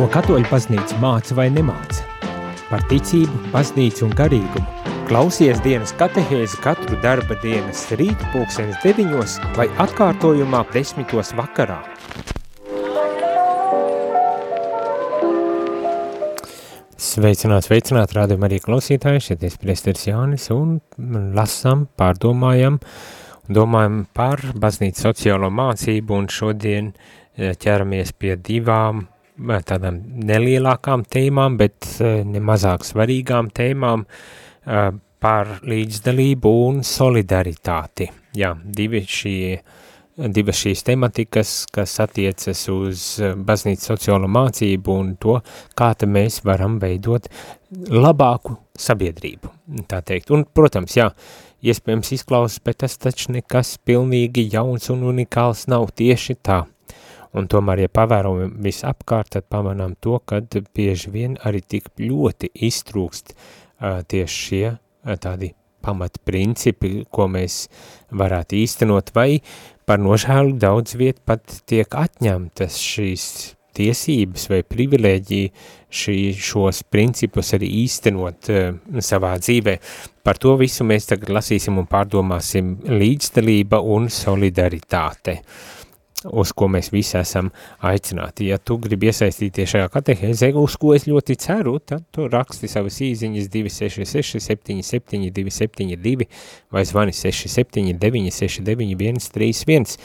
Ko katoļu baznīca māca vai nemāca? Par ticību, baznīcu un garīgumu. Klausies dienas katehēzi katru darba dienas rīt pulksenes deviņos vai atkārtojumā desmitos vakarā. Sveicināt, sveicināt, rādījum arī klausītāji, šeit es priesteris Jānis un lasam, pārdomājam, domājam par baznīcas sociālo mācību un šodien eh, ķeramies pie divām tādām nelielākām tēmām, bet eh, nemazāk svarīgām tēmām eh, par līdzdalību un solidaritāti. Jā, divi šie, divas šīs tematikas, kas attiecas uz eh, baznīcas sociālo mācību un to, kā te mēs varam veidot labāku sabiedrību, tā teikt. Un, protams, jā, iespējams izklausas, bet tas taču nekas pilnīgi jauns un unikāls nav tieši tā un tomēr, ja pavērojam visapkārt, tad pamanām to, ka bieži vien arī tik ļoti iztrūkst uh, tieši šie uh, tādi pamatprincipi, ko mēs varētu īstenot, vai par nožēlu daudz viet pat tiek atņemtas šīs tiesības vai privilēģija šī, šos principus arī īstenot uh, savā dzīvē. Par to visu mēs tagad lasīsim un pārdomāsim līdzdalība un solidaritāte. Uh, uz ko mēs visi esam aicināti. Ja tu gribi iesaistīties šajā katehēzē, uz ko es ļoti ceru, tad tu raksti savas īziņas 266 77 272 vai zvani 679 69 131.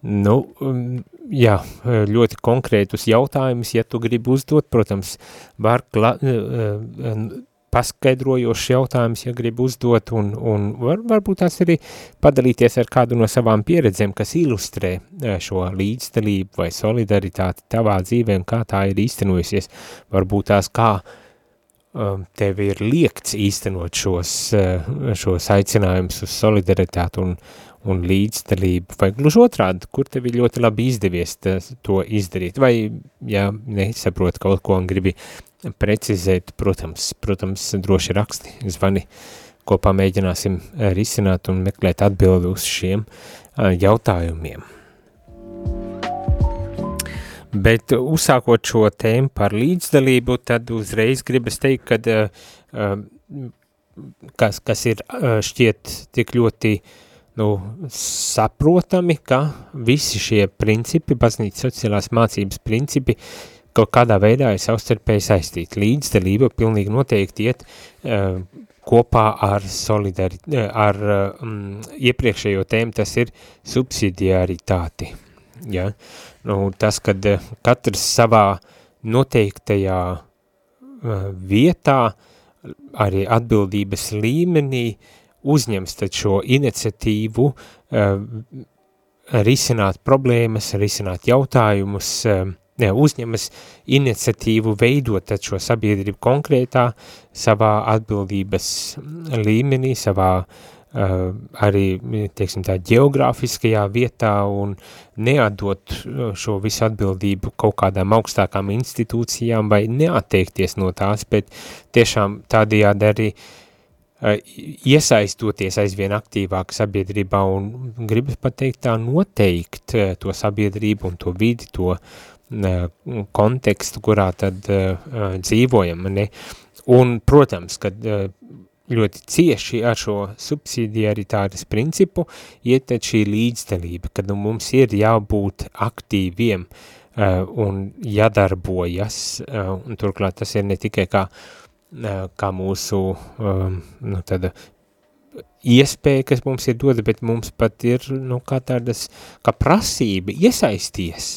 Nu, um, jā, ļoti konkrētus jautājumus, ja tu gribi uzdot, protams, var uh, uh, paskaidrojošs jautājums, ja grib uzdot, un, un var, varbūt tās arī padalīties ar kādu no savām pieredzēm, kas ilustrē eh, šo līdzdalību vai solidaritāti tavā dzīvē un kā tā ir īstenojusies. Varbūt tās kā um, tev ir liekts īstenot šos, uh, šos aicinājumus uz solidaritāti un, un līdzdalību, vai gluži otrādi, kur tev ir ļoti labi izdevies to izdarīt, vai, ja nesaprot kaut ko un gribi precizēt, protams, protams, droši raksti, zvani, kopā mēģināsim eh, risināt un meklēt atbildi uz šiem eh, jautājumiem. Bet uzsākot šo tēmu par līdzdalību, tad uzreiz gribas teikt, kad, uh, kas, kas ir uh, šķiet tik ļoti nu, saprotami, ka visi šie principi, baznīcas sociālās mācības principi, kaut kādā veidā ir savstarpēji saistīti. Līdzdalība pilnīgi noteikti iet uh, kopā ar solidari, uh, ar um, iepriekšējo tēmu, tas ir subsidiaritāti. Ja? Nu, tas, kad uh, katrs savā noteiktajā uh, vietā, arī atbildības līmenī uzņems šo iniciatīvu uh, risināt problēmas, risināt jautājumus, uh, uzņemas iniciatīvu veidot šo sabiedrību konkrētā savā atbildības līmenī, savā uh, arī, teiksim tā, geogrāfiskajā vietā un neatdot šo visu atbildību kaut kādām augstākām institūcijām vai neatteikties no tās, bet tiešām tādējādi arī uh, iesaistoties aizvien aktīvāk sabiedrībā un gribas pateikt tā noteikt to sabiedrību un to vidi, to kontekstu, kurā tad dzīvojam. Ne? Un, protams, kad ļoti cieši ar šo subsidiaritātes principu iet šī līdzdalība, kad nu, mums ir jābūt aktīviem un jādarbojas, un turklāt tas ir ne tikai kā, uh, kā mūsu nu, tāda iespēja, kas mums ir doda, bet mums pat ir, nu, kā tādas, kā prasība iesaisties,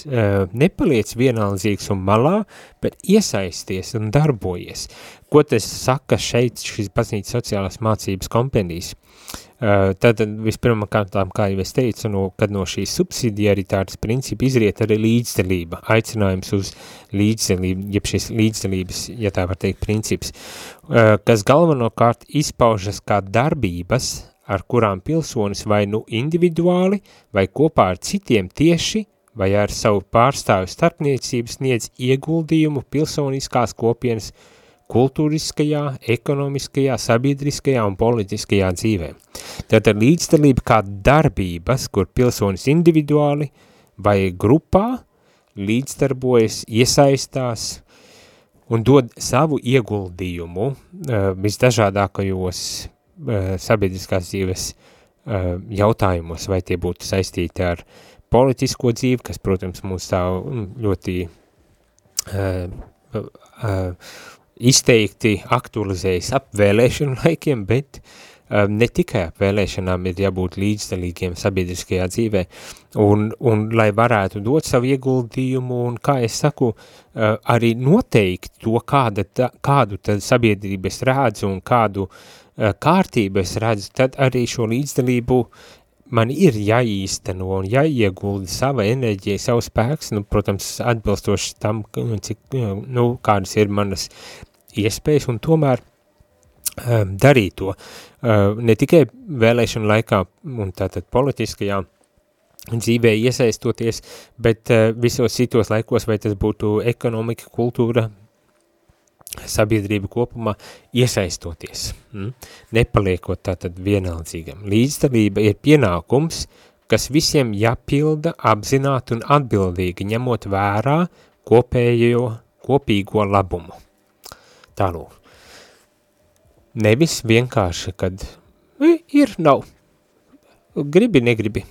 nepaliec vienaldzīgs un malā, bet iesaisties un darbojies. Ko tas saka šeit šis baznīcas sociālās mācības kompendijas? Tad vispirmā kārtām, kā jau es teicu, no, kad no šīs subsidiaritātes principa izriet arī līdzdalība, aicinājums uz līdzdalību, jeb šis līdzdalības, ja tā var teikt, princips, kas galvenokārt izpaužas kā darbības, ar kurām pilsonis vai nu individuāli vai kopā ar citiem tieši vai ar savu pārstāvu starpniecības sniedz ieguldījumu pilsoniskās kopienas kultūriskajā, ekonomiskajā, sabiedriskajā un politiskajā dzīvē. Tātad līdzdalība kā darbības, kur pilsonis individuāli vai grupā līdzdarbojas, iesaistās, un dod savu ieguldījumu uh, visdažādākajos uh, sabiedriskās dzīves uh, jautājumos, vai tie būtu saistīti ar politisko dzīvi, kas, protams, mūs tā ļoti uh, uh, izteikti aktualizējas ap vēlēšanu laikiem, bet uh, ne tikai ap vēlēšanām ir jābūt līdzdalīgiem sabiedriskajā dzīvē, un, un lai varētu dot savu ieguldījumu, un kā es saku, uh, arī noteikt to, kāda ta, kādu tad sabiedrību es redzu un kādu uh, kārtību es redzu, tad arī šo līdzdalību man ir jāīsteno un jāiegulda sava enerģija, savs spēks, nu, protams, atbilstoši tam, cik, nu, kādas ir manas iespējas un tomēr um, darīt to. Uh, ne tikai vēlēšanu laikā un tātad politiskajā dzīvē iesaistoties, bet uh, visos citos laikos, vai tas būtu ekonomika, kultūra, sabiedrība kopumā, iesaistoties, mm? nepaliekot tātad vienaldzīgam. Līdzdalība ir pienākums, kas visiem jāpilda apzināti un atbildīgi, ņemot vērā kopējo, kopīgo labumu. Tālūk. Nevis vienkārši, kad ir, nav. Gribi, negribi.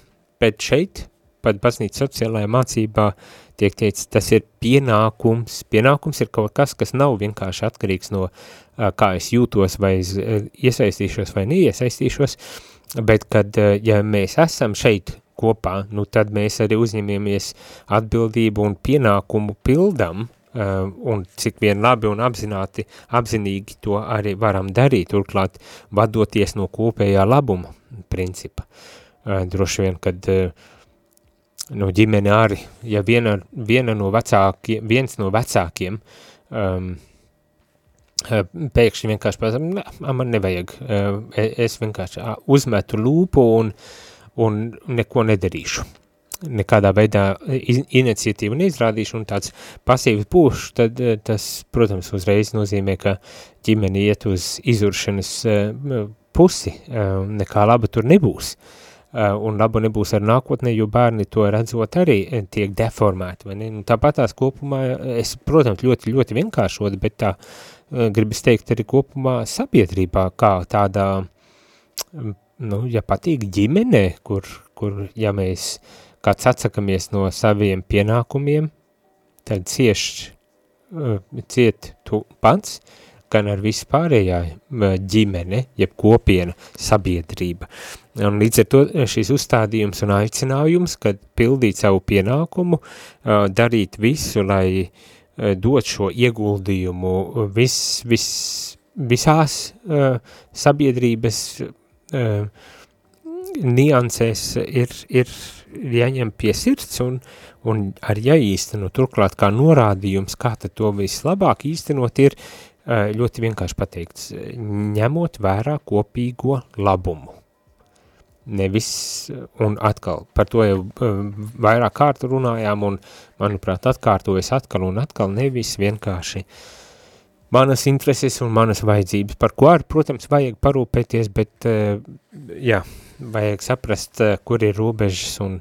Bet šeit, pat baznīca sociālajā mācībā, tiek teicis, tas ir pienākums. Pienākums ir kaut kas, kas nav vienkārši atkarīgs no kā es jūtos, vai es iesaistīšos vai neiesaistīšos, bet kad, ja mēs esam šeit kopā, nu tad mēs arī uzņemamies atbildību un pienākumu pildam, Uh, un cik vien labi un apzināti, apzinīgi to arī varam darīt, turklāt vadoties no kopējā labuma principa. Uh, droši vien, kad uh, no ģimene arī, ja viena, viena no vecākiem, viens no vecākiem um, pēkšņi vienkārši pasaka, ne, man nevajag, es vienkārši uzmetu lūpu un, un neko nedarīšu nekādā veidā iniciatīvu neizrādīšu un tāds pasīvs būšu, tad eh, tas, protams, uzreiz nozīmē, ka ģimene iet uz izuršanas eh, pusi, eh, nekā laba tur nebūs. Un laba nebūs ar nākotnē, jo bērni to redzot arī tiek deformēti. Vai ne? Nu, tāpat tās kopumā, es, protams, ļoti, ļoti vienkāršot, bet tā gribas teikt arī kopumā sabiedrībā, kā tādā, nu, ja patīk ģimene, kur, kur ja mēs kāds atsakamies no saviem pienākumiem, tad cieš, uh, ciet tu pats, gan ar visu pārējā uh, ģimene, jeb kopiena, sabiedrība. Un līdz ar to šis uzstādījums un aicinājums, kad pildīt savu pienākumu, darīt visu, lai dot šo ieguldījumu vis, vis, visās sabiedrības niansēs ir, ir jāņem pie sirds un, un arī jāīsteno. Turklāt kā norādījums, kā tad to vislabāk īstenot, ir ļoti vienkārši pateikts, ņemot vērā kopīgo labumu. Nevis, un atkal, par to jau vairāk kārtu runājām, un, manuprāt, atkārtojas atkal un atkal nevis vienkārši manas intereses un manas vajadzības, par ko arī, protams, vajag parūpēties, bet, jā, vajag saprast, eh, kur ir robežas un,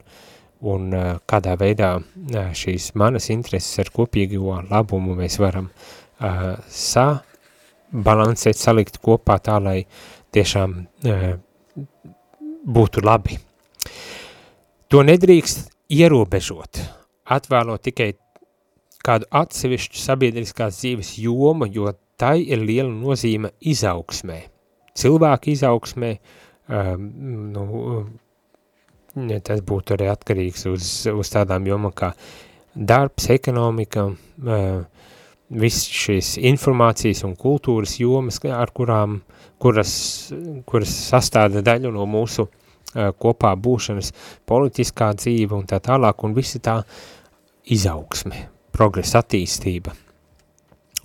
un eh, kādā veidā eh, šīs manas intereses ar kopīgo labumu mēs varam uh, sabalansēt, salikt kopā tā, lai tiešām uh, būtu labi. To nedrīkst ierobežot, atvēlot tikai kādu atsevišķu sabiedriskās dzīves jomu, jo tai ir liela nozīme izaugsmē, cilvēku izaugsmē, uh, nu, ja tas būtu arī atkarīgs uz, uz tādām jomām kā darbs, ekonomika, uh, viss šīs informācijas un kultūras jomas, ar kurām, kuras, kuras sastāda daļu no mūsu uh, kopā būšanas, politiskā dzīve un tā tālāk, un visi tā izaugsme, progresa attīstība.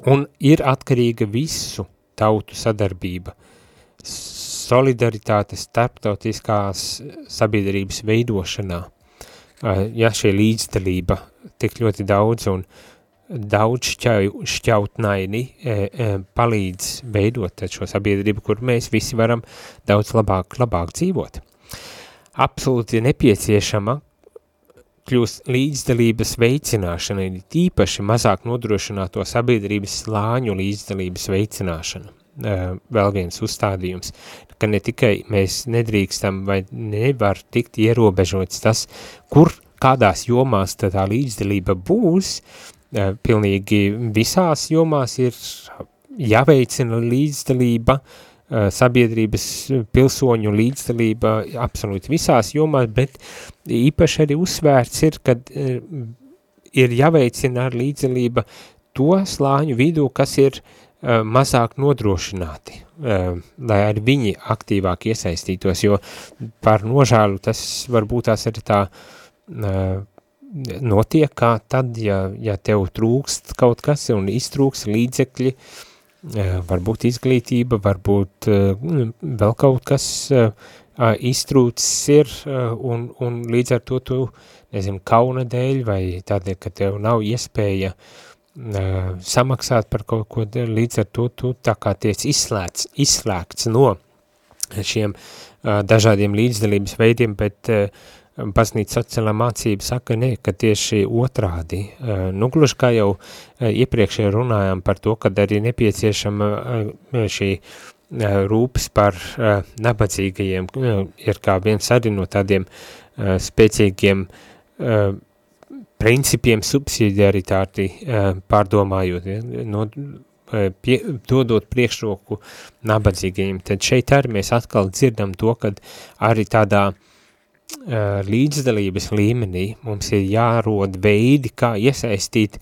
Un ir atkarīga visu tautu sadarbība, solidaritāte starptautiskās sabiedrības veidošanā, ja šī līdzdalība tik ļoti daudz un daudz šķau, šķautnaini palīdz veidot šo sabiedrību, kur mēs visi varam daudz labāk, labāk dzīvot. Absolūti nepieciešama kļūst līdzdalības veicināšana, ir tīpaši mazāk nodrošināto sabiedrības slāņu līdzdalības veicināšana. Vēl viens uzstādījums, ka ne tikai mēs nedrīkstam vai nevar tikt ierobežots tas, kur kādās jomās tā līdzdalība būs, pilnīgi visās jomās ir jāveicina līdzdalība, sabiedrības pilsoņu līdzdalība absolūti visās jomās, bet īpaši arī uzsvērts ir, kad ir jāveicina ar līdzdalība to slāņu vidū, kas ir mazāk nodrošināti, lai arī viņi aktīvāk iesaistītos, jo par nožēlu tas varbūt tās arī tā notiek kā tad, ja, ja tev trūkst kaut kas un iztrūks līdzekļi, varbūt izglītība, varbūt vēl kaut kas iztrūcis ir un, un līdz ar to tu, nezinu, kauna dēļ vai tādēļ, ka tev nav iespēja samaksāt par kaut ko, līdz ar to tu tā kā tiec izslēgts, izslēgts no šiem dažādiem līdzdalības veidiem, bet baznīca sociālā mācība saka, ne, ka tieši otrādi. Nu, gluži kā jau iepriekšēji runājām par to, kad arī nepieciešama šī rūpes par nabadzīgajiem, ir kā viens arī no tādiem spēcīgiem principiem subsidiaritāti pārdomājot, ja, no, pie, dodot priekšroku nabadzīgajiem, tad šeit arī mēs atkal dzirdam to, kad arī tādā uh, līdzdalības līmenī mums ir jārod veidi, kā iesaistīt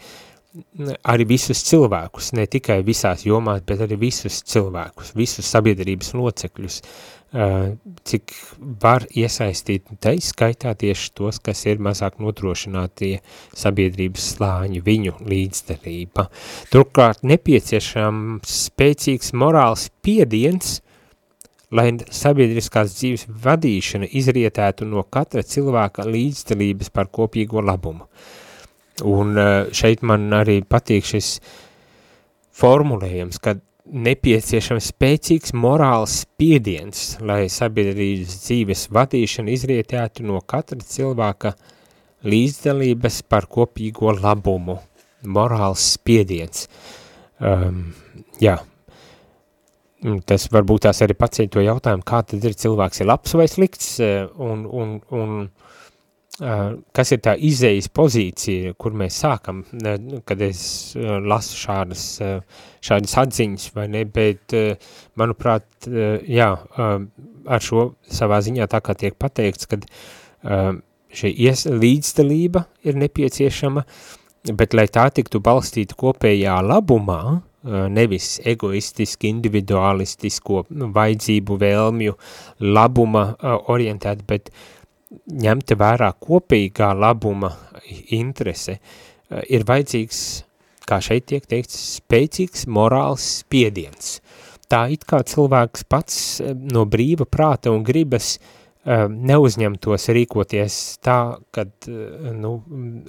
arī visus cilvēkus, ne tikai visās jomās, bet arī visus cilvēkus, visus sabiedrības locekļus, cik var iesaistīt, tā izskaitā tieši tos, kas ir mazāk nodrošinātie sabiedrības slāņi, viņu līdzdalība. Turklāt nepieciešams spēcīgs morāls piediens, lai sabiedriskās dzīves vadīšana izrietētu no katra cilvēka līdzdalības par kopīgo labumu. Un eh, šeit man arī patīk šis formulējums, ka nepieciešams spēcīgs morāls spiediens, lai sabiedrības dzīves vadīšana izrietētu no katra cilvēka līdzdalības par kopīgo labumu. Morāls spiediens. Um, jā, Mm, tas varbūt tās arī pacīt to jautājumu, kā tad ir cilvēks ir labs vai slikts, eh, un, un, un kas ir tā izējas pozīcija, kur mēs sākam, kad es lasu šādas, šādas atziņas, vai ne, bet, manuprāt, jā, ar šo savā ziņā tā kā tiek pateikts, kad šī ies, līdzdalība ir nepieciešama, bet, lai tā tiktu balstīta kopējā labumā, nevis egoistiski, individualistisko nu, vajadzību, vēlmju, labuma orientēt, bet ņemta vērā kopīgā labuma interese, ir vajadzīgs, kā šeit tiek teikts, spēcīgs morāls spiediens. Tā it kā cilvēks pats no brīva prāta un gribas neuzņemtos rīkoties tā, kad nu,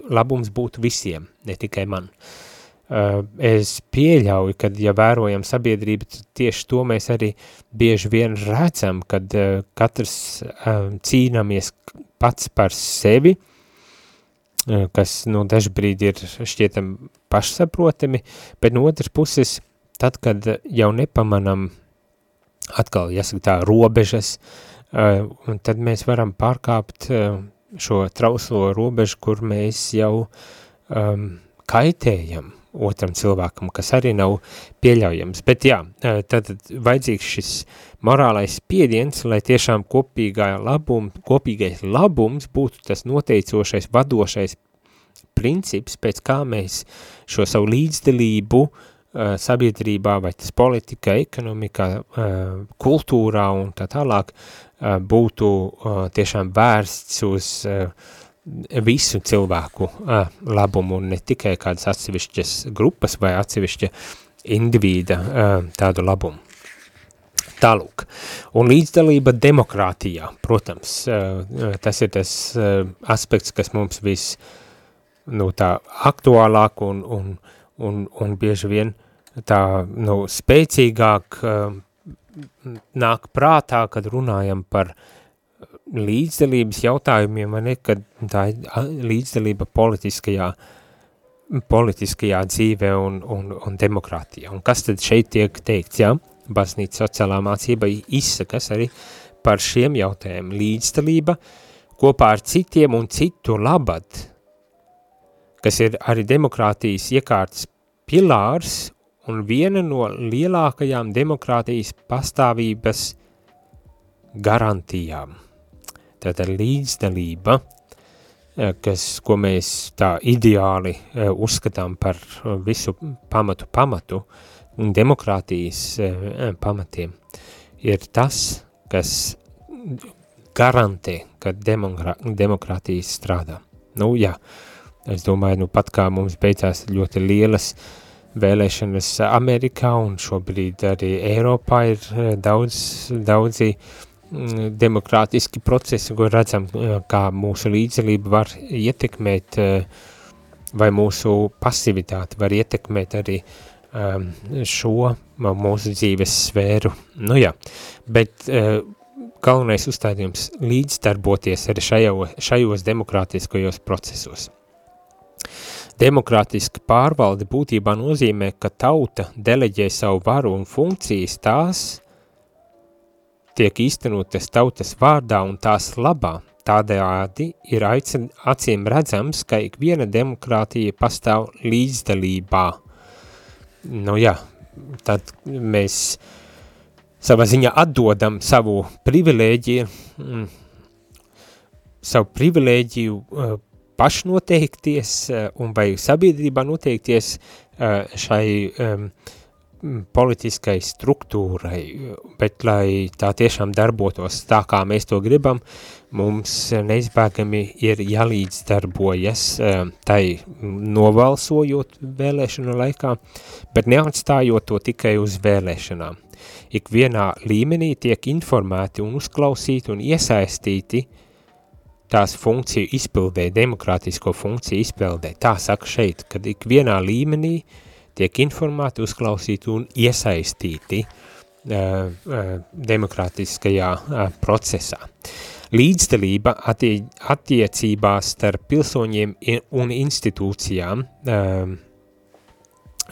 labums būtu visiem, ne tikai man. Uh, Eh, es pieļauju, ka, ja vērojam sabiedrību, tieši to mēs arī bieži vien redzam, kad eh, katrs eh, cīnāmies pats par sevi, kas nu, dažbrīd ir šķietam pašsaprotami, bet no otras puses, tad, kad jau nepamanam atkal, jāsaka tā, robežas, tad mēs varam pārkāpt šo trauslo robežu, kur mēs jau um, kaitējam otram cilvēkam, kas arī nav pieļaujams. Bet jā, tad vajadzīgs šis morālais spiediens, lai tiešām kopīgā labum, kopīgais labums būtu tas noteicošais, vadošais princips, pēc kā mēs šo savu līdzdalību sabiedrībā, vai tas politika, ekonomikā, kultūrā un tā tālāk būtu tiešām vērsts uz visu cilvēku uh, labumu un ne tikai kādas atsevišķas grupas vai atsevišķa indivīda uh, tādu labumu. Tālūk. Un līdzdalība demokrātijā, protams, uh, tas ir tas uh, aspekts, kas mums vis nu, tā aktuālāk un, un, un, un bieži vien tā nu, spēcīgāk uh, nāk prātā, kad runājam par līdzdalības jautājumiem, vai ne, kad tā līdzdalība politiskajā, politiskajā dzīvē un, un, un demokrātijā. Un kas tad šeit tiek teikts, jā? Baznīca sociālā mācība izsakas arī par šiem jautājumiem. Līdzdalība kopā ar citiem un citu labad, kas ir arī demokrātijas iekārtas pilārs un viena no lielākajām demokrātijas pastāvības garantijām. Tātad līdzdalība, eh, kas, ko mēs tā ideāli eh, uzskatām par eh, visu pamatu pamatu un demokrātijas pamatiem, ir tas, kas garantē, ka demokrātijas strādā. Nu, jā, es domāju, nu pat kā mums beidzās ļoti lielas uh, vēlēšanas Amerikā un šobrīd arī Eiropā ir daudz, daudzi mm, demokrātiski procesi, ko redzam, eh, kā mūsu līdzdalība var ietekmēt eh, vai mūsu pasivitāti var ietekmēt arī um, šo mūsu dzīves sfēru. Nu jā, bet uh, galvenais uzstādījums līdzdarboties arī šajo, šajos demokrātiskajos procesos. Demokrātiska pārvalde būtībā nozīmē, ka tauta deleģē savu varu un funkcijas tās tiek īstenotas tautas vārdā un tās labā. Tādējādi ir aicin, acīm redzams, ka ikviena demokrātija pastāv līdzdalībā. Nu jā, tad mēs savā ziņā atdodam savu privilēģiju, mm, savu privilēģiju uh, pašnoteikties eh, un vai sabiedrībā noteikties eh, šai politiskai struktūrai, bet lai tā tiešām darbotos tā, kā mēs to gribam, mums neizbēgami ir jālīdzdarbojas tai novalsojot vēlēšanu laikā, bet neatstājot to tikai uz vēlēšanām. Ikvienā līmenī tiek informēti un uzklausīti un iesaistīti uh, tās funkciju izpildē, demokrātisko funkciju izpildē. Tā saka šeit, kad ik vienā līmenī tiek informēti, uzklausīti un iesaistīti uh, uh, demokrātiskajā uh, procesā. Līdzdalība attie, attiecībās starp pilsoņiem un institūcijām uh,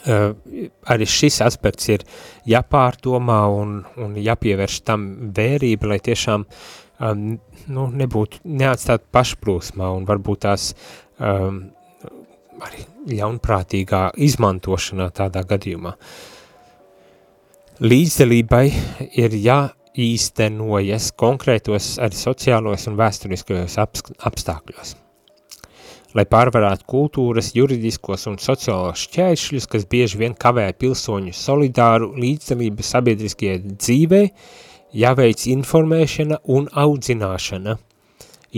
arī šis aspekts ir jāpārdomā un, un jāpievērš tam vērība, lai tiešām um, nu, nebūtu neatstāt pašplūsmā un varbūt tās um, arī ļaunprātīgā izmantošanā tādā gadījumā. Līdzdalībai ir jāīstenojas konkrētos arī sociālos un vēsturiskajos apstākļos. Lai pārvarētu kultūras, juridiskos un sociālos šķēršļus, kas bieži vien kavē pilsoņu solidāru līdzdalību sabiedriskajai dzīvei, jāveic informēšana un audzināšana.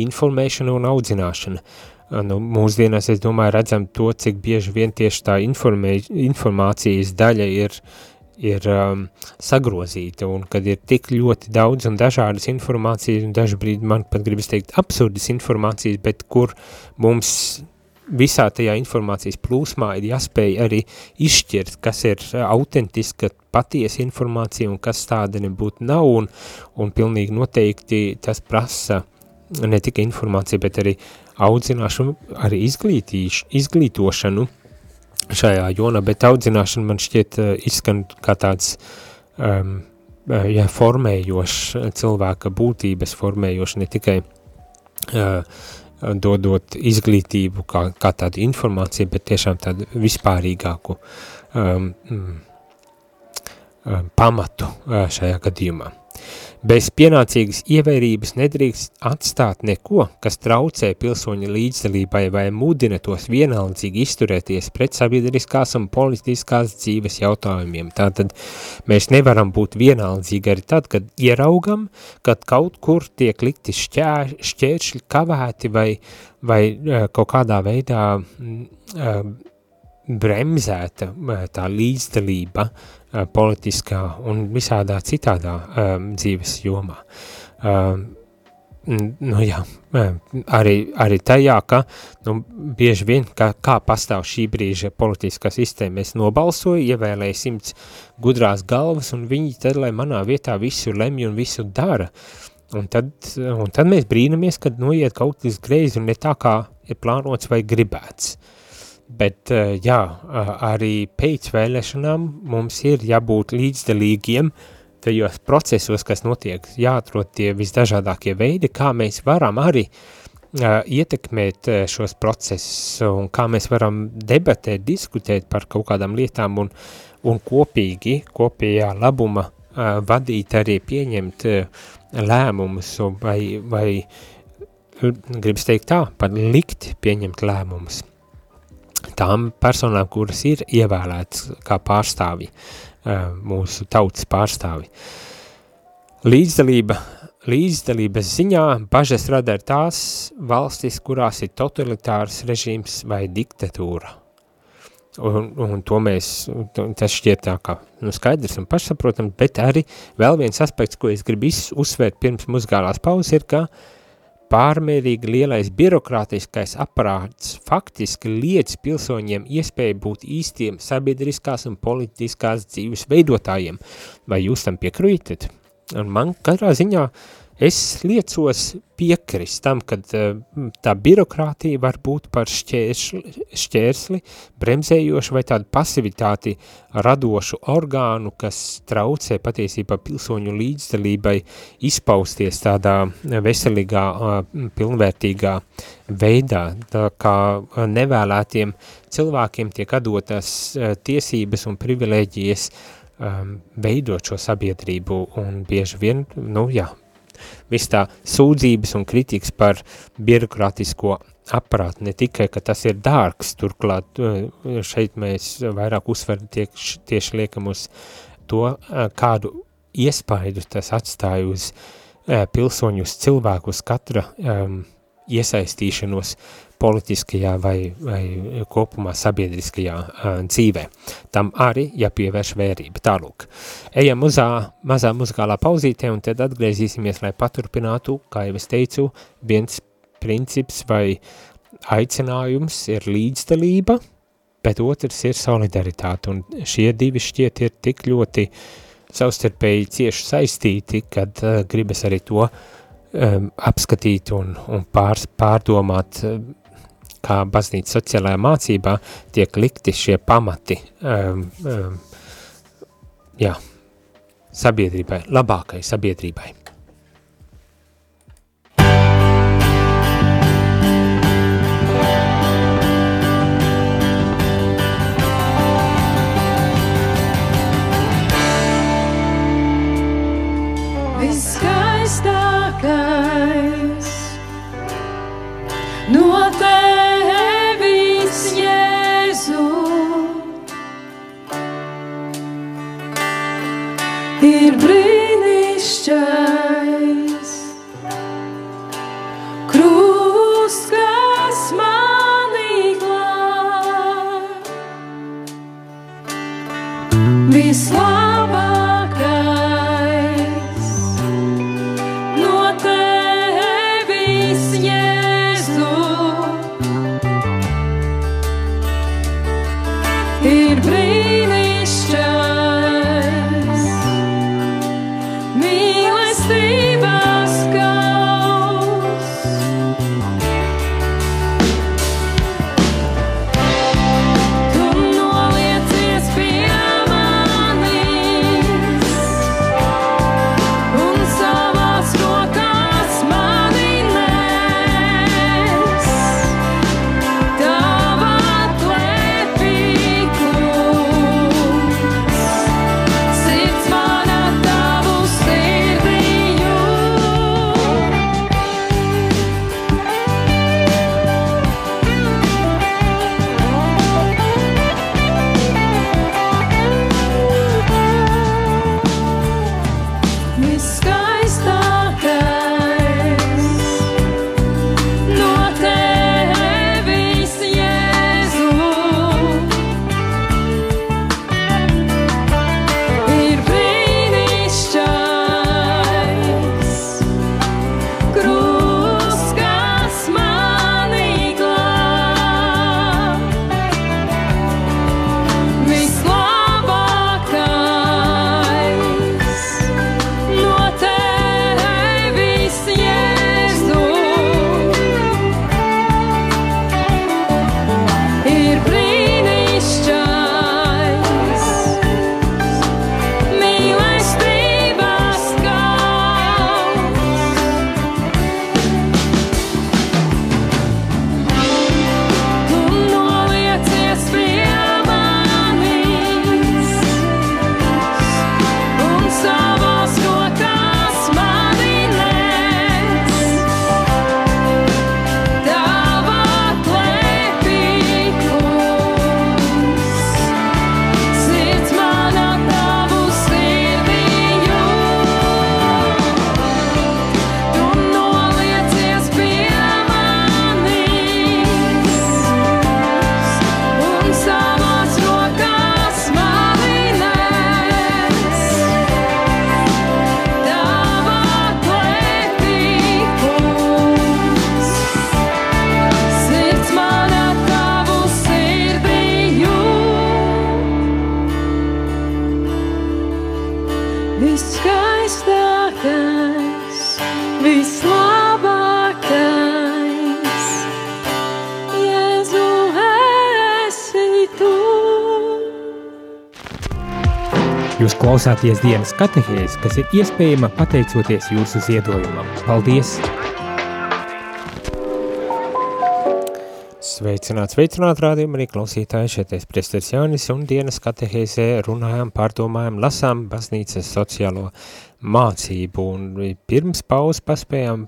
Informēšana un audzināšana. Nu, mūsdienās, es domāju, redzam to, cik bieži vien tieši tā informē, informācijas daļa ir, ir um, sagrozīta, un kad ir tik ļoti daudz un dažādas informācijas, un dažbrīd man pat gribas teikt absurdas informācijas, bet kur mums visā tajā informācijas plūsmā ir jāspēj arī izšķirt, kas ir autentiska, patiesa informācija un kas tāda nebūtu nav, un, un pilnīgi noteikti tas prasa ne tikai informāciju, bet arī audzināšanu, arī izglītošanu šajā jonā, bet audzināšana man šķiet uh, izskan kā tāds um, ja, formējošs cilvēka būtības formējošs, ne tikai uh, dodot izglītību kā, kā tādu informāciju, bet tiešām tādu vispārīgāku um, um, pamatu šajā gadījumā. Bez pienācīgas ievērības nedrīkst atstāt neko, kas traucē pilsoņa līdzdalībai vai mudina tos vienaldzīgi izturēties pret sabiedriskās un politiskās dzīves jautājumiem. Tātad mēs nevaram būt vienaldzīgi arī tad, kad ieraugam, kad kaut kur tiek likti šķēr, šķēršļi kavēti vai, vai eh, kaut kādā veidā uh, bremzēta eh, tā līdzdalība uh, politiskā un visādā citādā um, dzīves jomā. Nu jā, arī, arī tajā, ka nu, bieži vien, kā, kā pastāv šī brīža politiskā sistēma, es nobalsoju, ievēlēju simts gudrās galvas, un viņi tad, lai manā vietā visu lemj un visu dara, Un tad, un tad mēs brīnamies, kad noiet kaut kas greizi un ne tā kā ir plānots vai gribēts. Bet jā, arī pēc vēlēšanām mums ir jābūt līdzdalīgiem tajos procesos, kas notiek, jāatrod tie visdažādākie veidi, kā mēs varam arī uh, ietekmēt šos procesus un kā mēs varam debatēt, diskutēt par kaut kādām lietām un, un kopīgi, kopējā labuma uh, vadīt arī pieņemt uh, lēmumus vai, vai gribas teikt tā, pat likt pieņemt lēmumus tām personām, kuras ir ievēlētas kā pārstāvi, mūsu tautas pārstāvi. Līdzdalība, līdzdalības ziņā bažas rada ar tās valstis, kurās ir totalitārs režīms vai diktatūra. Un, un to mēs, tas šķiet tā kā nu, skaidrs un pašsaprotams, bet arī vēl viens aspekts, ko es gribu uzsvērt pirms muzgālās pauzes, ir, ka pārmērīgi lielais birokrātiskais aparāts faktiski liedz pilsoņiem iespēju būt īstiem sabiedriskās un politiskās dzīves veidotājiem. Vai jūs tam piekrītat? Un man katrā ziņā uh, Es liecos piekrist tam, ka eh, tā birokrātija var būt par šķērsli, šķērsli, bremzējošu vai tādu pasivitāti radošu orgānu, kas traucē patiesībā pilsoņu līdzdalībai izpausties tādā veselīgā, pilnvērtīgā veidā, tā kā nevēlētiem cilvēkiem tiek adotas tiesības un privilēģijas um, veidot šo sabiedrību un bieži vien, nu jā, viss tā sūdzības un kritikas par birokrātisko aparātu, ne tikai, ka tas ir dārgs, turklāt eh, šeit mēs vairāk uzsveru tieši, tieši liekam uz to, eh, kādu iespaidu tas atstāja uz eh, pilsoņu, uz cilvēku, uz katra um, iesaistīšanos politiskajā vai, vai kopumā sabiedriskajā uh, dzīvē. Tam arī jāpievērš vērība. Tālūk, ejam uzā, mazā muzikālā pauzītē un tad atgriezīsimies, lai paturpinātu, kā jau es teicu, viens princips vai aicinājums ir līdzdalība, bet otrs ir solidaritāte, un šie divi šķiet ir tik ļoti savstarpēji cieši saistīti, kad uh, gribas arī to um, apskatīt un, un pār, pārdomāt uh, kā baznīca sociālajā mācībā tiek likti šie pamati um, um, jā, sabiedrībai, labākai sabiedrībai. Easter. Klausāties dienas katehēs, kas ir iespējama pateicoties jūsu ziedojumam. Paldies! Sveicināt, sveicināt rādījumu arī klausītāji, šeit es priesteris Jānis un dienas katehēzē runājam, pārdomājam, lasām baznīcas sociālo mācību un pirms pauz paspējām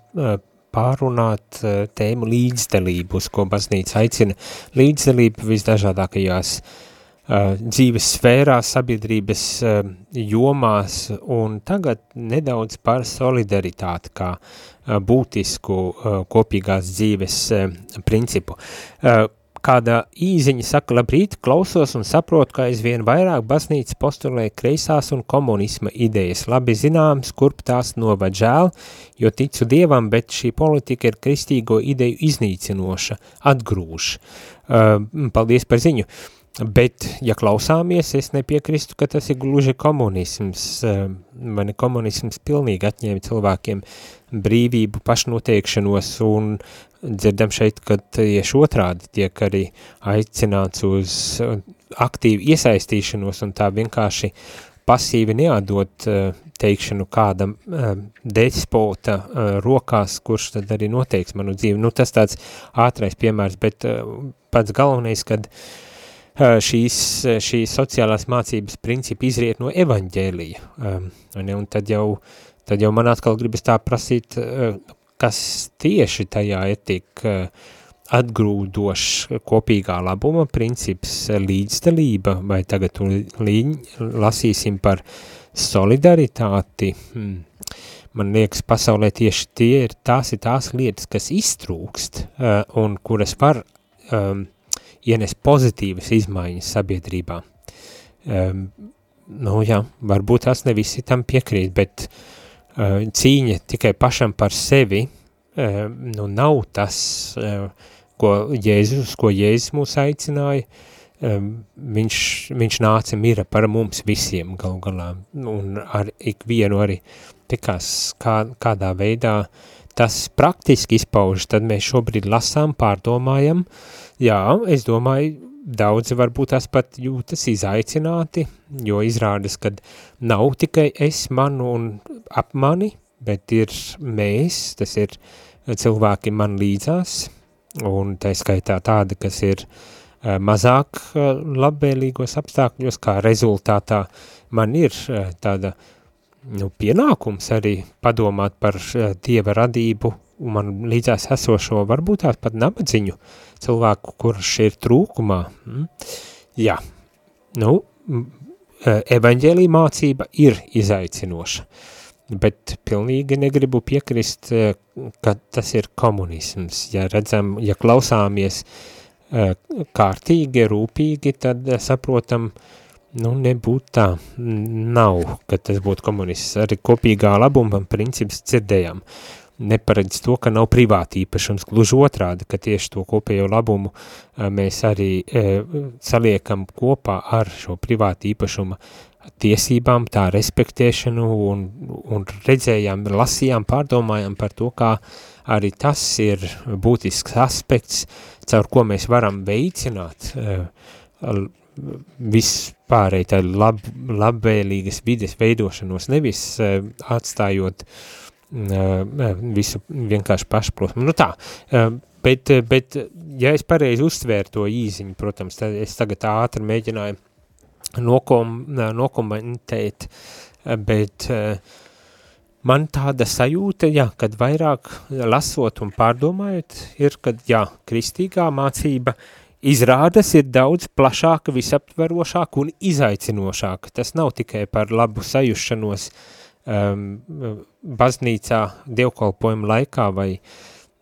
pārunāt tēmu līdzdalību, uz ko baznīca aicina līdzdalību visdažādākajās Uh, dzīves sfērās, sabiedrības jomās un tagad nedaudz par solidaritāti kā būtisku kopīgās dzīves principu. Kāda īziņa saka, labrīt, klausos un saprotu, ka aizvien vairāk baznīca postulē kreisās un komunisma idejas. Labi zināms, kurp tās novad žēl, jo ticu dievam, bet šī politika ir kristīgo ideju iznīcinoša, atgrūž. Paldies par ziņu. Uh, Bet, ja klausāmies, es nepiekrīstu, ka tas ir gluži komunisms. Mani komunisms pilnīgi atņēma cilvēkiem brīvību, pašnoteikšanos un dzirdam šeit, ka tieši otrādi tiek arī aicināts uz aktīvu iesaistīšanos un tā vienkārši pasīvi neatdot teikšanu kādam despota rokās, kurš tad arī noteiks manu dzīvi. Nu, tas tāds ātrais piemērs, bet pats galvenais, kad uh, šīs, šīs sociālās mācības principi izriet no evaņģēlija. Un tad jau, tad jau man atkal gribas tā prasīt, kas tieši tajā tik atgrūdošs kopīgā labuma princips līdzdalība, vai tagad līņ, lasīsim par solidaritāti. Hmm. Man liekas, pasaulē tieši tie ir, tās ir tās lietas, kas iztrūkst uh, un kuras var um, ienes pozitīvas izmaiņas sabiedrībā. Um, nu jā, varbūt tās ne visi tam piekrīt, bet uh, cīņa tikai pašam par sevi uh, nu nav tas, uh, ko Jēzus, ko Jēzus mūs aicināja, um, viņš, viņš nāca mira par mums visiem galu galā, un ar ikvienu arī tikās kā, kādā veidā tas praktiski izpauž, tad mēs šobrīd lasām, pārdomājam, uh, Jā, es domāju, daudzi varbūt tās pat jūtas izaicināti, jo izrādas, ka nav tikai es, man un ap mani, bet ir mēs, tas ir cilvēki man līdzās, un tā skaitā tādi, kas ir uh, mazāk uh, labvēlīgos apstākļos, kā rezultātā man ir uh, tāda nu, pienākums arī padomāt par Dieva radību un man līdzās esošo varbūt tās pat nabadziņu cilvēku, kurš ir trūkumā. Mm? Jā, nu, e, evaņģēlī mācība ir izaicinoša, bet pilnīgi negribu piekrist, e, ka tas ir komunisms. Ja redzam, ja klausāmies kārtīgi, rūpīgi, tad saprotam, nu, nebūt tā, nav, ka tas būtu komunists. Arī kopīgā labuma princips dzirdējām. Neparedz to, ka nav privāti īpašums, gluži otrādi, ka tieši to kopējo labumu mēs arī e, saliekam kopā ar šo privāti īpašuma tiesībām, tā respektēšanu un, un redzējām, lasījām, pārdomājām par to, kā arī tas ir būtisks aspekts, caur ko mēs varam veicināt e, vispārēji tā lab, labvēlīgas vides veidošanos, nevis e, atstājot uh, visu vienkārši pašplosmu. Nu tā, bet, bet ja es pareizi uztvēru to īziņu, protams, tad es tagad ātri mēģināju nokom, nokomentēt, bet man tāda sajūta, jā, kad vairāk lasot un pārdomājot, ir, kad jā, kristīgā mācība izrādas ir daudz plašāka, visaptverošāka un izaicinošāka. Tas nav tikai par labu sajušanos um, baznīcā dievkalpojuma laikā vai,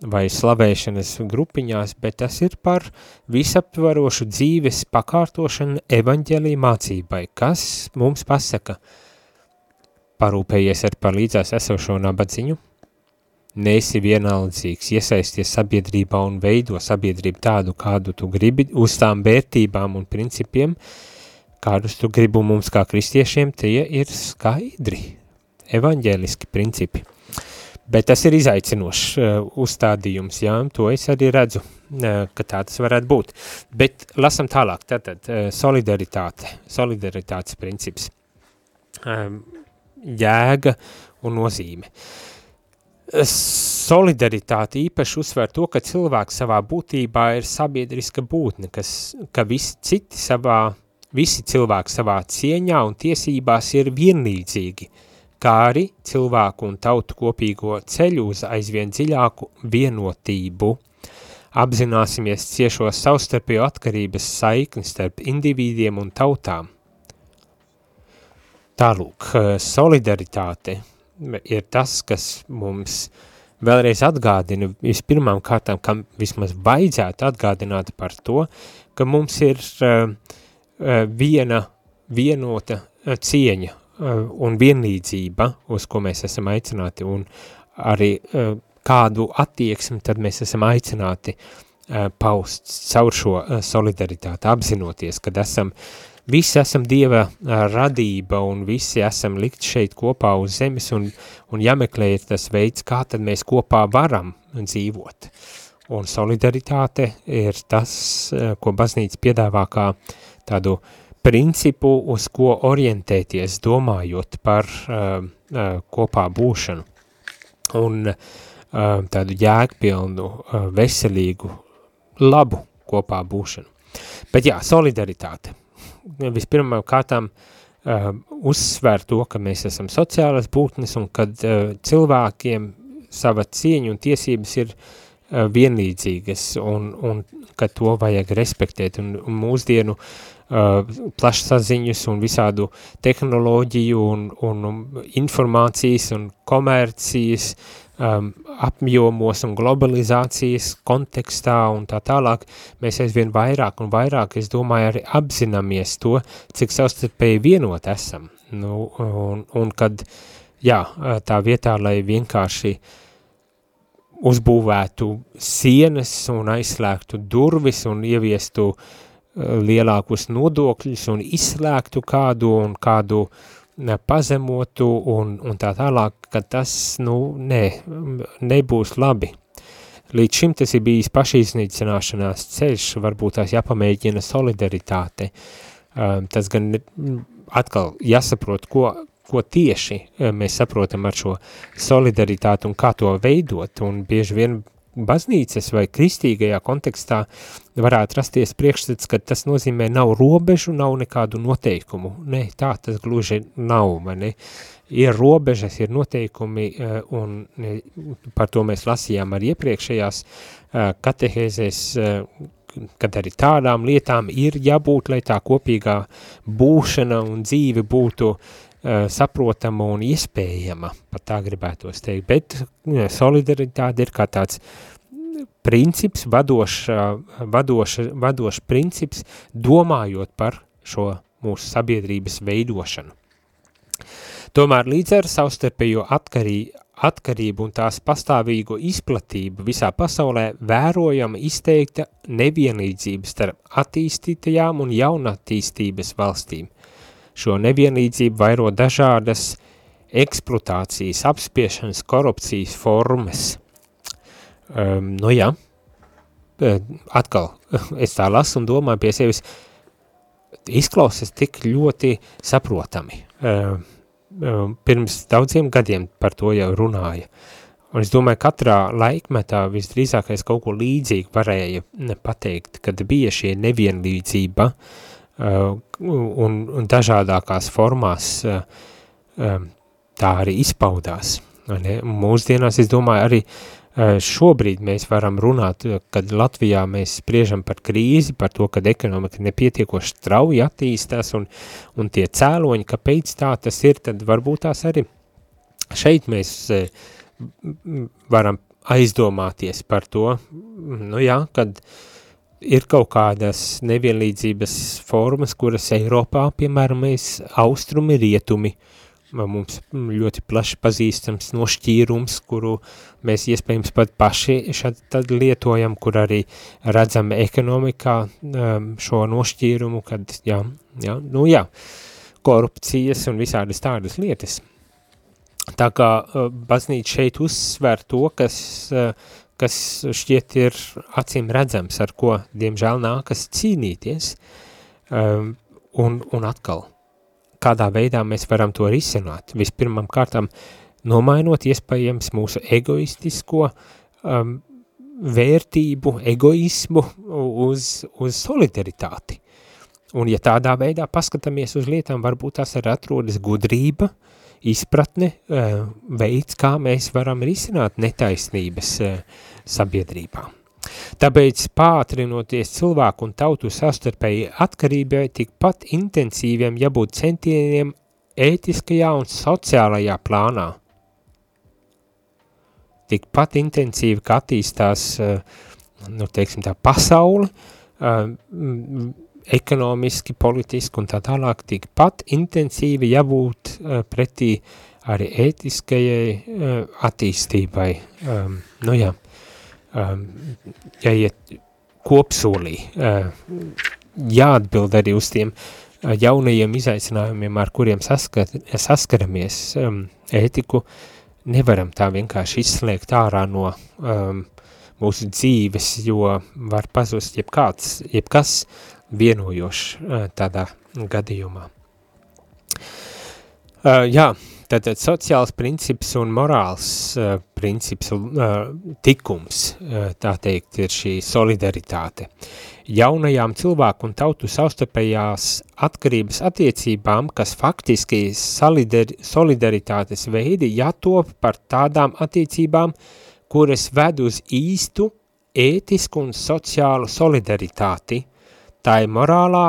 vai slavēšanas grupiņās, bet tas ir par visaptvarošu dzīves pakārtošanu evaņģēlī mācībai, kas mums pasaka, parūpējies ar par līdzās esošo nabadziņu, neesi vienaldzīgs, iesaisties sabiedrībā un veido sabiedrību tādu, kādu tu gribi, uz tām vērtībām un principiem, kādus tu gribu mums kā kristiešiem, tie ir skaidri, evaņģēliski principi. Bet tas ir izaicinošs uh, uzstādījums, jā, to es arī redzu, uh, ka tā tas varētu būt. Bet lasam tālāk, tātad uh, solidaritāte, solidaritātes princips. um, jēga un nozīme. Solidaritāte īpaši uzsver to, ka cilvēks savā būtībā ir sabiedriska būtne, kas, ka visi citi savā, visi cilvēki savā cieņā un tiesībās ir vienlīdzīgi, kā arī cilvēku un tautu kopīgo ceļu uz aizvien dziļāku vienotību. Apzināsimies ciešo savstarpējo atkarības saikni starp individiem un tautām. Tālūk, solidaritāte ir tas, kas mums vēlreiz atgādina vispirmām kārtām, kam vismaz vajadzētu atgādināt par to, ka mums ir uh, viena vienota cieņa uh, un vienlīdzība, uz ko mēs esam aicināti, un arī uh, kādu attieksmi tad mēs esam aicināti paust caur šo solidaritāti, apzinoties, kad esam uh, visi esam Dieva radība un visi esam likt šeit kopā uz zemes un, un jāmeklē ir tas veids, kā tad mēs kopā varam dzīvot. Un solidaritāte ir tas, ko baznīca piedāvā kā tādu principu, uz ko orientēties, domājot par uh, uh, kopā būšanu. Un uh, tādu jēgpilnu, uh, veselīgu, labu kopā būšanu. Bet jā, solidaritāte vispirmām kārtām uh, uzsver to, ka mēs esam sociālas būtnes un kad uh, cilvēkiem sava cieņa un tiesības ir uh, vienlīdzīgas un, un ka to vajag respektēt. Un, un mūsdienu uh, plašsaziņas un visādu tehnoloģiju un, un, un informācijas un komercijas um, apjomos un globalizācijas kontekstā un tā tālāk, mēs aizvien vairāk un vairāk, es domāju, arī apzināmies to, cik savstarpēji vienot esam. Nu, un, un kad, jā, tā vietā, lai vienkārši uzbūvētu sienas un aizslēgtu durvis un ieviestu uh, lielākus nodokļus un izslēgtu kādu un kādu uh, pazemotu un, un tā tālāk, ka tas, nu, nē, nebūs labi. Līdz šim tas ir bijis pašīznīcināšanās ceļš, varbūt tās jāpamēģina solidaritāte. Um, tas gan atkal jāsaprot, ko, ko tieši mēs saprotam ar šo solidaritāti un kā to veidot, un bieži vien baznīcas vai kristīgajā kontekstā varētu rasties priekšstats, ka tas nozīmē nav robežu, nav nekādu noteikumu. Nē, tā tas gluži nav, ne? Ir robežas, ir noteikumi, eh, un eh, par to mēs lasījām arī iepriekšējās eh, katehēzēs, kad arī tādām lietām ir jābūt, lai tā kopīgā būšana un dzīve būtu uh, saprotama un iespējama, pat tā gribētos teikt, bet solidaritāte ir kā tāds princips, vadošs vadoš, vadoš princips, domājot par šo mūsu sabiedrības veidošanu. Tomēr līdz ar savstarpējo atkarī, atkarību un tās pastāvīgo izplatību visā pasaulē vērojama izteikta nevienlīdzība starp attīstītajām un jaunatīstības valstīm. Šo nevienlīdzību vairo dažādas eksploatācijas, apspiešanas, korupcijas formas – Um, nu jā, atkal, es tā lasu un domāju pie sevis, izklausas tik ļoti saprotami. Um, pirms daudziem gadiem par to jau runāja. Un es domāju, katrā laikmetā visdrīzākais kaut ko līdzīgi varēja pateikt, kad bija šie nevienlīdzība uh, un, un dažādākās formās uh, tā arī izpaudās. Mūsdienās, es domāju, arī uh, šobrīd mēs varam runāt, eh, kad Latvijā mēs spriežam par krīzi, par to, kad ekonomika nepietiekoši strauji attīstās un, un tie cēloņi, kāpēc tā tas ir, tad varbūt tās arī šeit mēs eh, varam aizdomāties par to, nu jā, kad ir kaut kādas nevienlīdzības formas, kuras Eiropā, piemēram, mēs austrumi, rietumi, uh, mums ļoti plaši pazīstams nošķīrums, kuru mēs iespējams pat paši šad tad lietojam, kur arī redzam ekonomikā um, šo nošķīrumu, kad, jā, jā, nu jā, korupcijas un visādas tādas lietas. Tā kā uh, baznīca šeit uzsver to, kas, uh, kas šķiet ir acīm redzams, ar ko, diemžēl, nākas cīnīties, um, un, un atkal – kādā veidā mēs varam to risināt. Vispirmam kārtām nomainot iespējams mūsu egoistisko um, vērtību, egoismu uz, uz solidaritāti. Un ja tādā veidā paskatāmies uz lietām, varbūt tās arī atrodas gudrība, izpratne, uh, veids, kā mēs varam risināt netaisnības uh, sabiedrībā. Tāpēc pātrinoties cilvēku un tautu savstarpēji atkarībai, tikpat intensīviem jābūt centieniem ētiskajā un sociālajā plānā. Tikpat intensīvi, kā attīstās, nu, teiksim tā, pasauli, ekonomiski, politiski un tā tālāk, tikpat intensīvi jābūt pretī arī ētiskajai attīstībai. Nu jā, jāiet kopsolī, jāatbild arī uz tiem jaunajiem izaicinājumiem, ar kuriem saskar, saskaramies. Ētiku nevaram tā vienkārši izslēgt ārā no um, mūsu dzīves, jo var pazust jebkāds, jebkas vienojošs uh, tādā gadījumā. Uh, jā, Tātad sociāls princips un morāls uh, princips, uh, tikums, uh, tā teikt, ir šī solidaritāte. Jaunajām cilvēku un tautu savstarpējās atkarības attiecībām, kas faktiski solidari, solidaritātes veidi, jātop par tādām attiecībām, kuras ved uz īstu, ētisku un sociālu solidaritāti. Tā ir morālā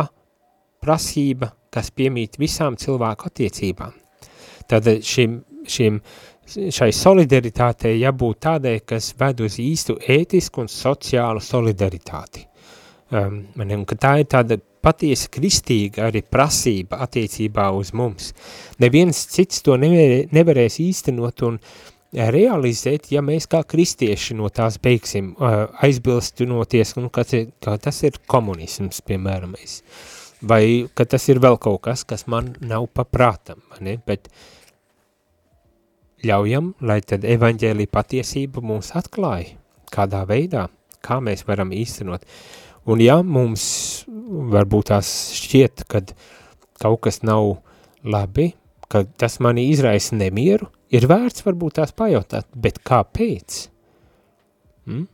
prasība, kas piemīt visām cilvēku attiecībām. Tad šim, šim, šai solidaritātei jābūt tādai, kas ved uz īstu ētisku un sociālu solidaritāti. Um, un ka tā ir tāda patiesa kristīga arī prasība attiecībā uz mums. Neviens cits to nevar, nevarēs īstenot un realizēt, ja mēs kā kristieši no tās beigsim uh, aizbilstinoties, un ka, ka tas ir komunisms, piemēram, mēs. Vai ka tas ir vēl kaut kas, kas man nav paprātam, ne? bet ļaujam, lai tad evaņģēlī patiesība mums atklāja, kādā veidā, kā mēs varam īstenot. Un ja mums varbūt tās šķiet, kad kaut kas nav labi, ka tas mani izraisa nemieru, ir vērts varbūt tās pajautāt, bet kāpēc? Hmm?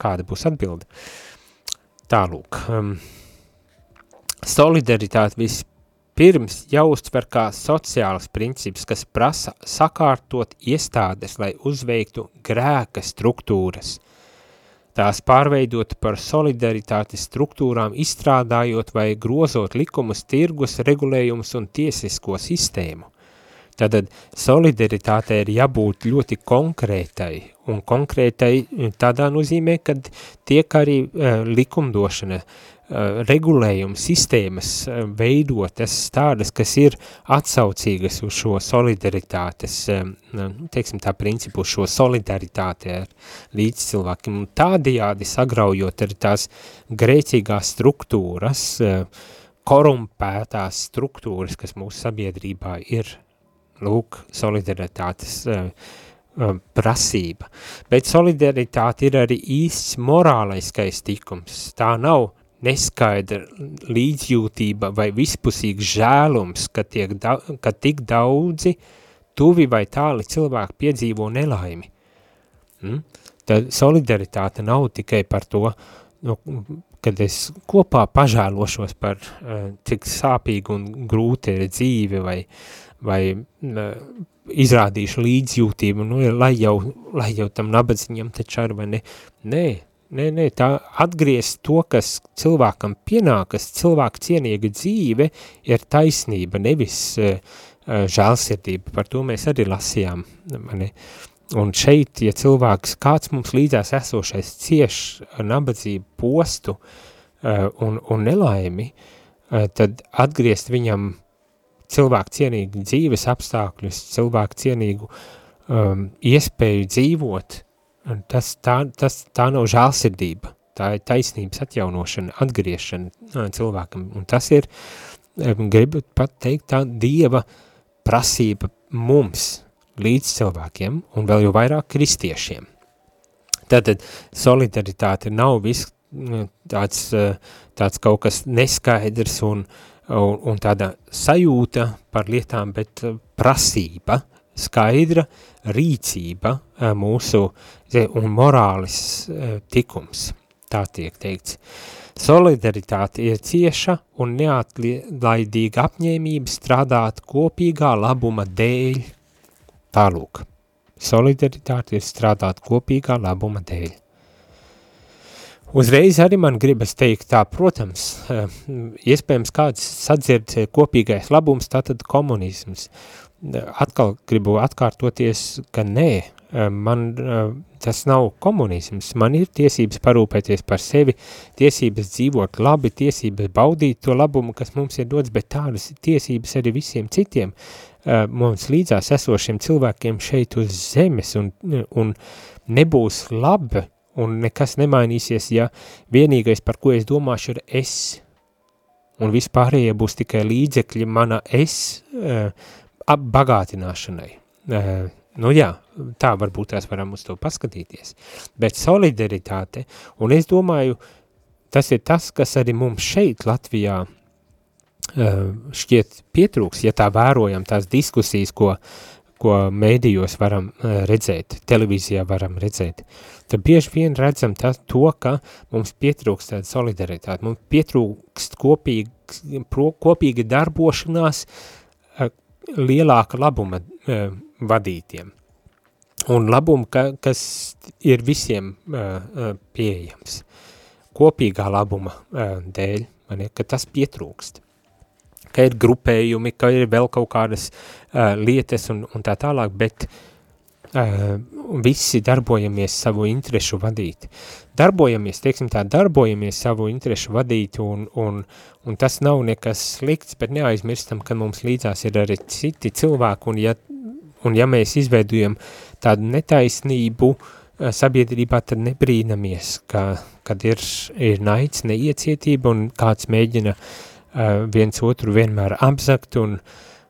Kāda būs atbilde? Tālūk, um, solidaritāte viss Pirms jāuztver kā sociāls princips, kas prasa sakārtot iestādes, lai uzveiktu grēka struktūras. Tās pārveidot par solidaritātes struktūrām, izstrādājot vai grozot likumus, tirgus, regulējumus un tiesisko sistēmu. Tātad solidaritāte ir jābūt ļoti konkrētai, un konkrētai tādā nozīmē, kad tiek arī uh, likumdošana uh, regulējuma sistēmas eh, veidotas tādas, kas ir atsaucīgas uz šo solidaritātes, eh, nu, teiksim tā principu, šo solidaritāti ar līdz cilvēkiem, un tādajādi sagraujot arī tās grēcīgās struktūras, korumpētās struktūras, kas mūsu sabiedrībā ir, lūk, solidaritātes prasība. Bet solidaritāte ir arī īsts morālaiskais tikums. Tā nav neskaidra līdzjūtība vai vispusīgs žēlums, ka, tiek da, ka tik daudzi tuvi vai tāli cilvēki piedzīvo nelaimi. Mm? Tad solidaritāte nav tikai par to, nu, kad es kopā pažēlošos par uh, cik sāpīgu un grūti ir dzīve vai, vai uh, izrādīšu līdzjūtību, nu, lai jau, lai jau tam nabadzīņam taču ar vai ne. Nē, Nē, nē, tā atgriezt to, kas cilvēkam pienākas, cilvēku cienīga dzīve, ir taisnība, nevis uh, žēlsirdība. Par to mēs arī lasījām. Mani. Un šeit, ja cilvēks, kāds mums līdzās esošais cieš nabadzību postu uh, un, un nelaimi, uh, tad atgriezt viņam cilvēku cienīgu dzīves apstākļus, cilvēku cienīgu um, iespēju dzīvot, Tas tā, tas, tā nav žēlsirdība, tā ir taisnības atjaunošana, atgriešana cilvēkam, un tas ir, gribu pat teikt, tā Dieva prasība mums, līdz cilvēkiem, un vēl jau vairāk kristiešiem. Tātad solidaritāte nav viss tāds, tāds kaut kas neskaidrs un, un, un tāda sajūta par lietām, bet prasība, skaidra rīcība mūsu un morālis tikums, tā tiek teikts. Solidaritāte ir cieša un neatlaidīga apņēmība strādāt kopīgā labuma dēļ. Tālūk, solidaritāte ir strādāt kopīgā labuma dēļ. Uzreiz arī man gribas teikt tā, protams, eh, iespējams kāds sadzird kopīgais labums, tātad komunisms. Atkal gribu atkārtoties, ka nē, man tas nav komunisms, man ir tiesības parūpēties par sevi, tiesības dzīvot labi, tiesības baudīt to labumu, kas mums ir dots, bet tādas tiesības arī visiem citiem. Mums līdzās esošiem cilvēkiem šeit uz zemes un, un nebūs labi, un nekas nemainīsies, ja vienīgais, par ko es domāšu, ir es, un vispārējie būs tikai līdzekļi mana es uh, bagātināšanai. Uh, nu jā, tā varbūt tās varam uz to paskatīties, bet solidaritāte, un es domāju, tas ir tas, kas arī mums šeit Latvijā uh, šķiet pietrūks, ja tā vērojam tās diskusijas, ko uh, ko mēdījos varam redzēt, televīzijā varam redzēt, tad bieži vien redzam tas, to, ka mums pietrūkst tāda solidaritāte, mums pietrūkst kopīgi, pro, kopīga darbošanās lielāka labuma vadītiem. Un labumu, ka, kas ir visiem pieejams. Kopīgā labuma dēļ, man ir, ka tas pietrūkst ka ir grupējumi, ka ir vēl kaut kādas uh, lietas un, un tā tālāk, bet uh, visi darbojamies savu interešu vadīt. Darbojamies, teiksim tā, darbojamies savu interešu vadīt un, un, un tas nav nekas slikts, bet neaizmirstam, ka mums līdzās ir arī citi cilvēki un ja, un ja mēs izveidojam tādu netaisnību uh, sabiedrībā, tad nebrīnamies, ka, kad ir, ir naids, neiecietība un kāds mēģina uh, uh, viens otru vienmēr apzakt un,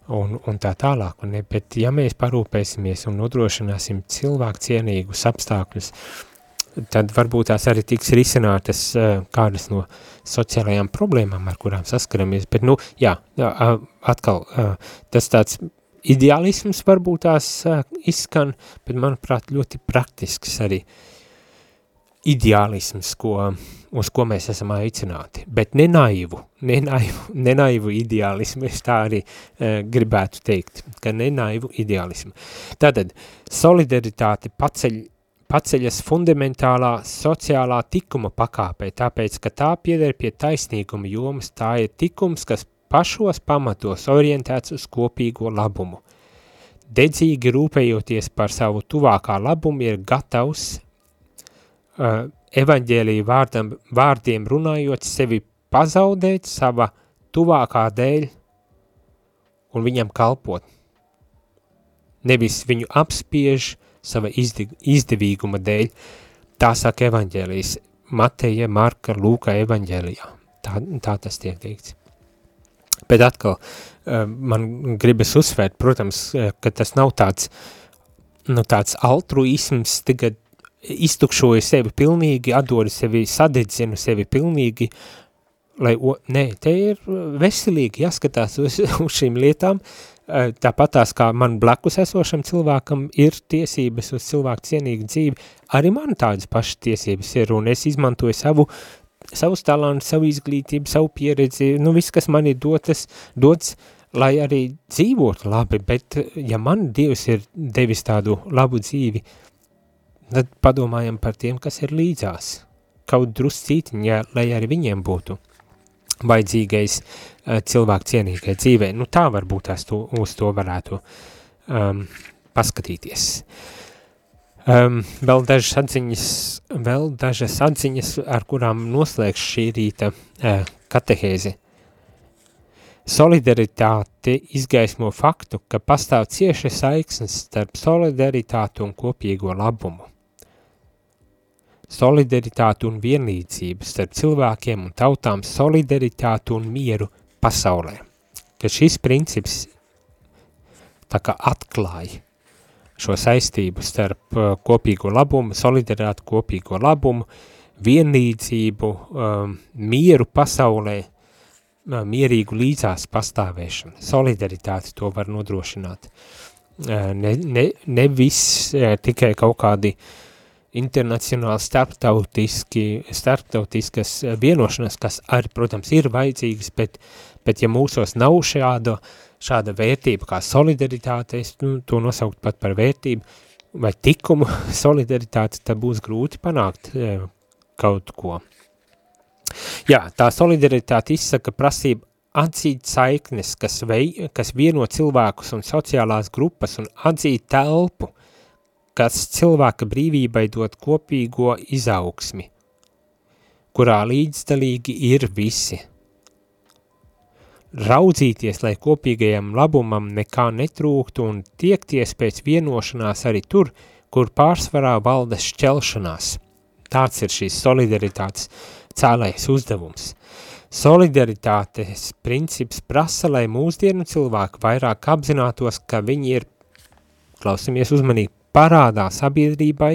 un, un tā tālāk. Un ne, bet ja mēs parūpēsimies un nodrošināsim cilvēku cienīgus apstākļus, tad varbūt tās arī tiks risinātas uh, kādas no sociālajām problēmām, ar kurām saskaramies. Bet, nu, jā, atkal, tas tāds ideālisms varbūt tās izskan, bet, manuprāt, ļoti praktisks arī ideālisms, ko uz ko mēs esam aicināti, bet ne naivu, ne naivu, ne naivu ideālismu, es tā arī uh, gribētu teikt, ka ne naivu ideālismu. Tātad, solidaritāte paceļ, paceļas fundamentālā sociālā tikuma pakāpē, tāpēc, ka tā pieder pie taisnīguma jomas, tā ir tikums, kas pašos pamatos orientēts uz kopīgo labumu. Dedzīgi rūpējoties par savu tuvākā labumu ir gatavs uh, evaņģēlīja vārdam, vārdiem runājot sevi pazaudēt sava tuvākā dēļ un viņam kalpot. Nevis viņu apspiež sava izdev, izdevīguma dēļ, tā saka evaņģēlijas, Mateja, Marka, Lūka evaņģēlijā. Tā, tā tas tiek teikts. Bet atkal, eh, man gribas uzsvērt, protams, eh, ka tas nav tāds, nu, tāds altruisms, tagad iztukšoju sevi pilnīgi, atdodu sevi, sadedzinu sevi pilnīgi, lai, o, nē, te ir veselīgi jāskatās uz, uz šīm lietām, tāpat tās kā man blakus esošam cilvēkam ir tiesības uz cilvēku cienīgu dzīvi, arī man tādas pašas tiesības ir, un es izmantoju savu, savus talantus, savu izglītību, savu pieredzi, nu viss, kas man ir dotas, dots, lai arī dzīvot labi, bet ja man Dievs ir devis tādu labu dzīvi, tad padomājam par tiem, kas ir līdzās. Kaut druscītiņ, ja, lai arī viņiem būtu vajadzīgais uh, cilvēku cienīgai dzīvē. Nu tā varbūt tās to, uz to varētu um, paskatīties. Um, vēl dažas atziņas, vēl dažas atziņas, ar kurām noslēgš šī rīta uh, katehēzi. Solidaritāte izgaismo faktu, ka pastāv cieša saiksnes starp solidaritātu un kopīgo labumu solidaritāti un vienlīdzību starp cilvēkiem un tautām, solidaritāti un mieru pasaulē. Ka šis princips tā kā atklāja šo saistību starp uh, kopīgo labumu, solidaritāti kopīgo labumu, vienlīdzību, um, mieru pasaulē, mierīgu līdzās pastāvēšanu. Solidaritāti to var nodrošināt. Ne, ne, ne viss tikai kaut kādi internacionāli starptautiski, starptautiskas vienošanas, kas arī, protams, ir vajadzīgas, bet, bet ja mūsos nav šāda, šāda vērtība kā solidaritāte, es nu, to nosaukt pat par vērtību, vai tikumu solidaritāti, tad būs grūti panākt kaut ko. Jā, tā solidaritāte izsaka prasību atzīt saiknes, kas, vei, kas vieno cilvēkus un sociālās grupas un atzīt telpu, kas cilvēka brīvībai dod kopīgo izaugsmi, kurā līdzdalīgi ir visi. Raudzīties, lai kopīgajam labumam nekā netrūktu un tiekties pēc vienošanās arī tur, kur pārsvarā valda šķelšanās. Tāds ir šīs solidaritātes cēlējs uzdevums. Solidaritātes princips prasa, lai mūsdienu cilvēki vairāk apzinātos, ka viņi ir, klausamies uzmanīgi, parādā sabiedrībai,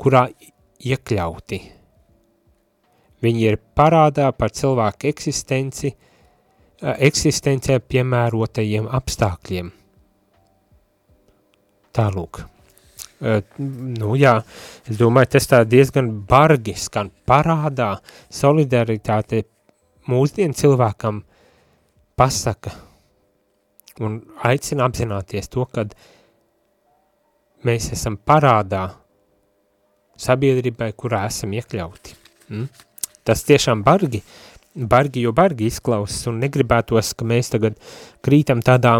kurā iekļauti. Viņi ir parādā par cilvēku eksistenci, eksistencē piemērotajiem apstākļiem. Tālūk. Uh, nu jā, es domāju, tas tā diezgan bargi skan parādā solidaritāte mūsdienu cilvēkam pasaka un aicina apzināties to, kad mēs esam parādā sabiedrībai, kurā esam iekļauti. Mm? Tas tiešām bargi, bargi, jo bargi izklausas un negribētos, ka mēs tagad krītam tādā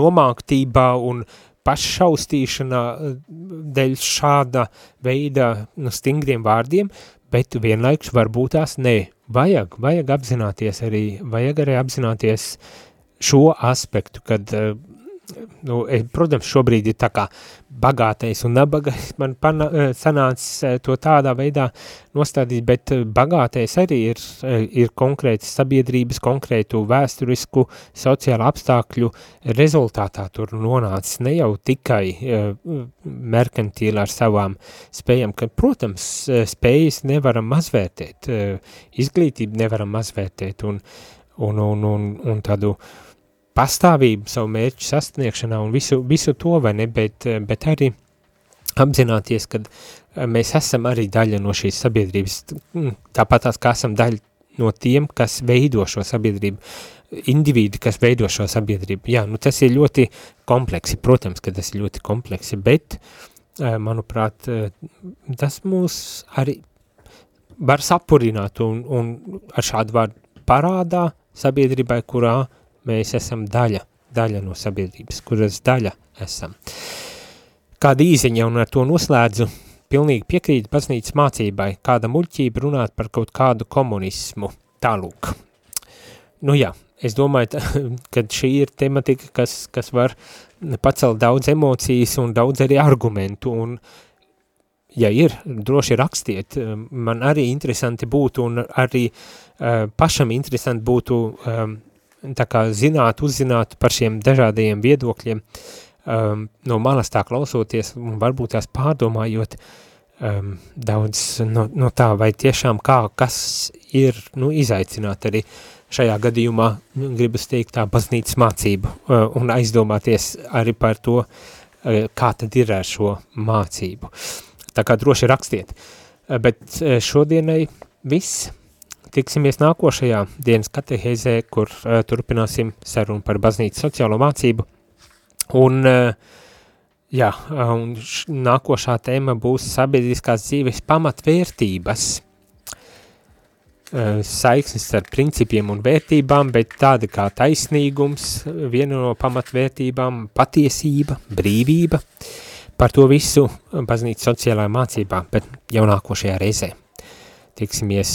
nomāktībā un pašaustīšanā eh, dēļ šāda veida nu, stingriem vārdiem, bet vienlaikus varbūt tās ne. Vajag, vajag apzināties arī, vajag arī apzināties šo aspektu, kad uh, nu, e, protams, šobrīd ir tā kā bagātais un nabagais. Man pana, e, sanāca e, to tādā veidā nostādīt, bet bagātais arī ir, ir konkrēti sabiedrības, konkrētu vēsturisku sociālu apstākļu rezultātā tur nonācis. Ne jau tikai merkantīli ar savām spējām, ka, protams, spējas nevaram mazvērtēt, izglītību nevaram mazvērtēt un, un, un, un, un tādu uh, pastāvību savu mērķu sasniegšanā un visu, visu to, vai ne, bet, bet arī apzināties, ka eh, mēs esam arī daļa no šīs sabiedrības, mm, tāpat tās, kā esam daļa no tiem, kas veido šo sabiedrību, individi, kas veido šo sabiedrību. Jā, nu tas ir ļoti kompleksi, protams, ka tas ir ļoti kompleksi, bet, eh, manuprāt, eh, tas mūs arī var sapurināt un, un ar šādu vārdu parādā sabiedrībai, kurā uh, mēs esam daļa, daļa no sabiedrības, kuras daļa esam. Kāda īziņa un ar to noslēdzu, pilnīgi piekrīt baznīcas mācībai, kāda muļķība runāt par kaut kādu komunismu, tālūk. Nu jā, es domāju, ka šī ir tematika, kas, kas var pacelt daudz emocijas un daudz arī argumentu, un ja ir, droši rakstiet, man arī interesanti būtu, un arī uh, pašam interesanti būtu um, tā kā zināt, uzzināt par šiem dažādajiem viedokļiem, um, no malas tā klausoties un varbūt tās pārdomājot um, daudz no, no tā, vai tiešām kā, kas ir, nu, izaicināt arī šajā gadījumā, nu, gribas teikt tā baznīcas mācību uh, un aizdomāties arī par to, uh, kā tad ir ar šo mācību. Tā kā droši rakstiet. Uh, bet uh, šodienai viss Tiksimies nākošajā dienas katehēzē, kur uh, turpināsim sarunu par baznīcas sociālo mācību. Un, uh, jā, un š, nākošā tēma būs sabiedriskās dzīves pamatvērtības. Uh, saiksnis ar principiem un vērtībām, bet tāda kā taisnīgums, viena no pamatvērtībām, patiesība, brīvība. Par to visu baznīcas sociālā mācībā, bet jau nākošajā reizē. Tiksimies